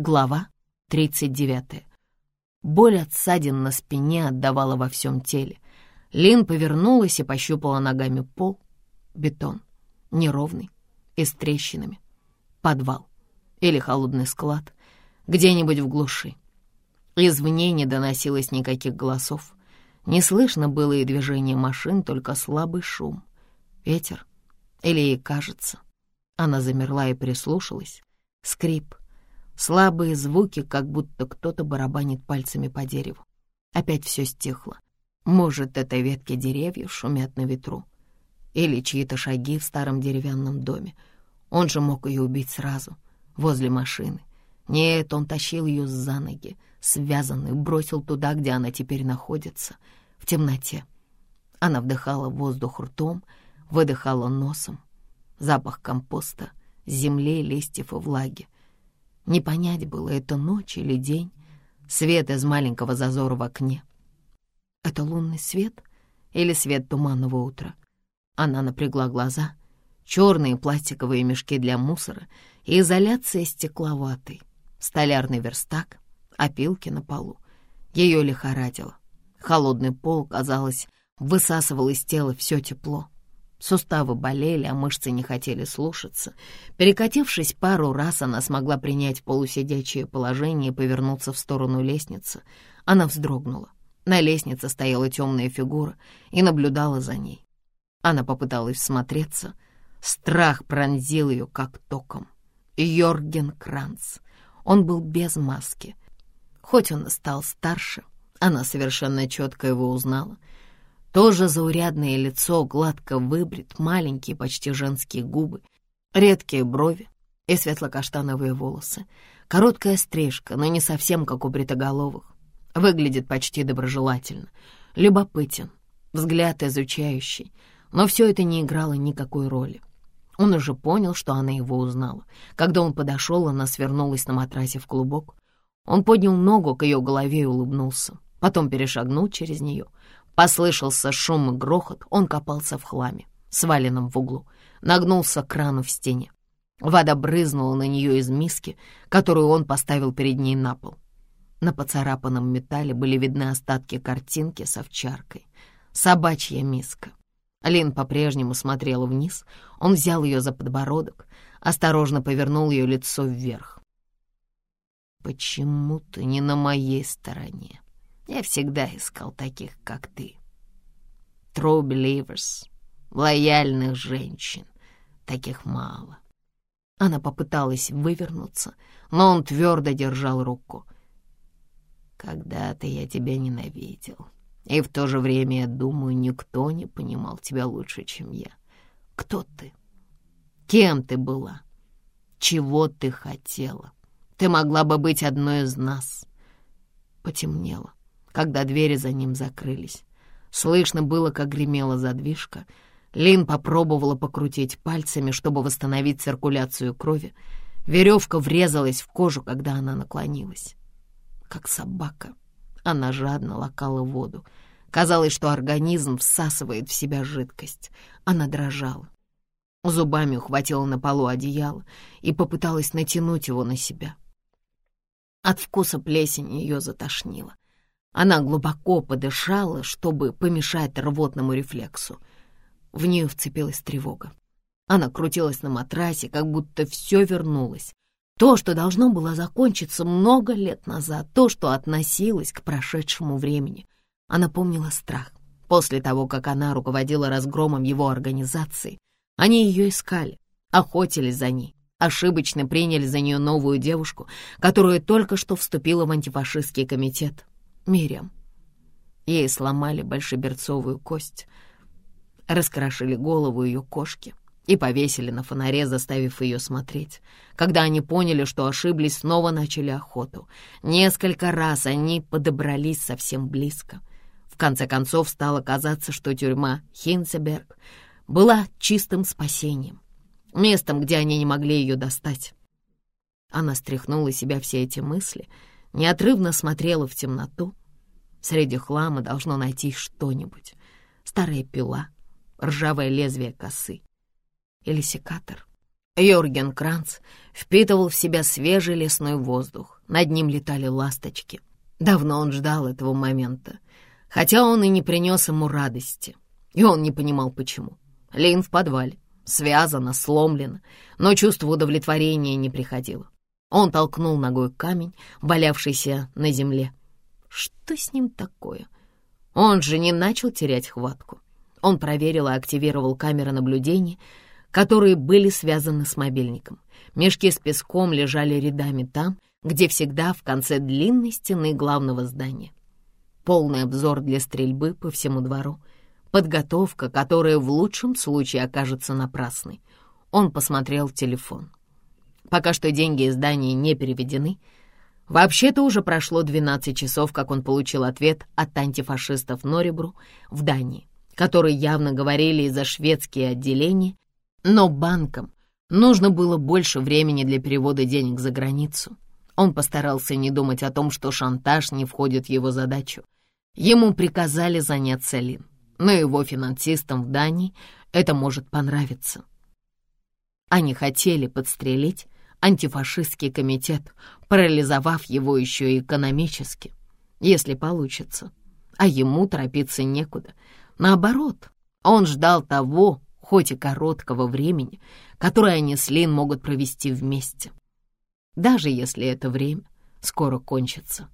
Глава 39. Боль от ссадин на спине отдавала во всем теле. Лин повернулась и пощупала ногами пол. Бетон. Неровный и с трещинами. Подвал. Или холодный склад. Где-нибудь в глуши. Извне не доносилось никаких голосов. Не слышно было и движения машин, только слабый шум. Ветер. Или ей кажется. Она замерла и прислушалась. Скрип. Слабые звуки, как будто кто-то барабанит пальцами по дереву. Опять все стихло. Может, это ветки деревьев шумят на ветру. Или чьи-то шаги в старом деревянном доме. Он же мог ее убить сразу, возле машины. Нет, он тащил ее за ноги, связанную, бросил туда, где она теперь находится, в темноте. Она вдыхала воздух ртом, выдыхала носом. Запах компоста, земли, листьев и влаги. Не понять было, это ночь или день. Свет из маленького зазора в окне. Это лунный свет или свет туманного утра? Она напрягла глаза. Черные пластиковые мешки для мусора и изоляция стекловатой. Столярный верстак, опилки на полу. Ее лихорадило. Холодный пол, казалось, высасывал из тела все тепло. Суставы болели, а мышцы не хотели слушаться. Перекатившись пару раз, она смогла принять полусидячее положение и повернуться в сторону лестницы. Она вздрогнула. На лестнице стояла темная фигура и наблюдала за ней. Она попыталась всмотреться. Страх пронзил ее, как током. Йорген Кранц. Он был без маски. Хоть он и стал старше, она совершенно четко его узнала — тоже заурядное лицо, гладко выбрит, маленькие, почти женские губы, редкие брови и светло-каштановые волосы. Короткая стрижка, но не совсем как у бритоголовых. Выглядит почти доброжелательно. Любопытен, взгляд изучающий. Но все это не играло никакой роли. Он уже понял, что она его узнала. Когда он подошел, она свернулась на матрасе в клубок. Он поднял ногу к ее голове и улыбнулся. Потом перешагнул через нее — Послышался шум и грохот, он копался в хламе, сваленном в углу, нагнулся к крану в стене. Вода брызнула на нее из миски, которую он поставил перед ней на пол. На поцарапанном металле были видны остатки картинки с овчаркой. Собачья миска. Лин по-прежнему смотрела вниз. Он взял ее за подбородок, осторожно повернул ее лицо вверх. «Почему ты не на моей стороне?» Я всегда искал таких, как ты. True believers, лояльных женщин. Таких мало. Она попыталась вывернуться, но он твердо держал руку. Когда-то я тебя ненавидел. И в то же время, я думаю, никто не понимал тебя лучше, чем я. Кто ты? Кем ты была? Чего ты хотела? Ты могла бы быть одной из нас. Потемнело когда двери за ним закрылись. Слышно было, как гремела задвижка. Лин попробовала покрутить пальцами, чтобы восстановить циркуляцию крови. Веревка врезалась в кожу, когда она наклонилась. Как собака, она жадно лакала воду. Казалось, что организм всасывает в себя жидкость. Она дрожала. Зубами ухватила на полу одеяло и попыталась натянуть его на себя. От вкуса плесени ее затошнило. Она глубоко подышала, чтобы помешать рвотному рефлексу. В нее вцепилась тревога. Она крутилась на матрасе, как будто все вернулось. То, что должно было закончиться много лет назад, то, что относилось к прошедшему времени. Она помнила страх. После того, как она руководила разгромом его организации, они ее искали, охотились за ней, ошибочно приняли за нее новую девушку, которая только что вступила в антифашистский комитет. Мириам. Ей сломали большеберцовую кость, раскрошили голову ее кошки и повесили на фонаре, заставив ее смотреть. Когда они поняли, что ошиблись, снова начали охоту. Несколько раз они подобрались совсем близко. В конце концов стало казаться, что тюрьма Хинцеберг была чистым спасением, местом, где они не могли ее достать. Она стряхнула себя все эти мысли, неотрывно смотрела в темноту, Среди хлама должно найти что-нибудь. Старая пила, ржавое лезвие косы или секатор. Йорген Кранц впитывал в себя свежий лесной воздух. Над ним летали ласточки. Давно он ждал этого момента, хотя он и не принес ему радости. И он не понимал, почему. Лин в подвале, связана, сломлена, но чувство удовлетворения не приходило. Он толкнул ногой камень, валявшийся на земле. Что с ним такое? Он же не начал терять хватку. Он проверил и активировал камеры наблюдения, которые были связаны с мобильником. Мешки с песком лежали рядами там, где всегда в конце длинной стены главного здания. Полный обзор для стрельбы по всему двору. Подготовка, которая в лучшем случае окажется напрасной. Он посмотрел телефон. Пока что деньги из здания не переведены. Вообще-то уже прошло 12 часов, как он получил ответ от антифашистов Норибру в Дании, которые явно говорили за шведские отделения, но банкам нужно было больше времени для перевода денег за границу. Он постарался не думать о том, что шантаж не входит в его задачу. Ему приказали заняться Лин, но его финансистам в Дании это может понравиться. Они хотели подстрелить антифашистский комитет, парализовав его еще и экономически, если получится. А ему торопиться некуда. Наоборот, он ждал того, хоть и короткого времени, которое они с Лин могут провести вместе даже если это время скоро кончится.